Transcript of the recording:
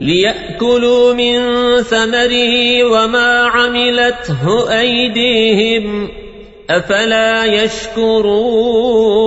ليأكلوا من ثمره وما عملته أيديهم أفلا يشكرون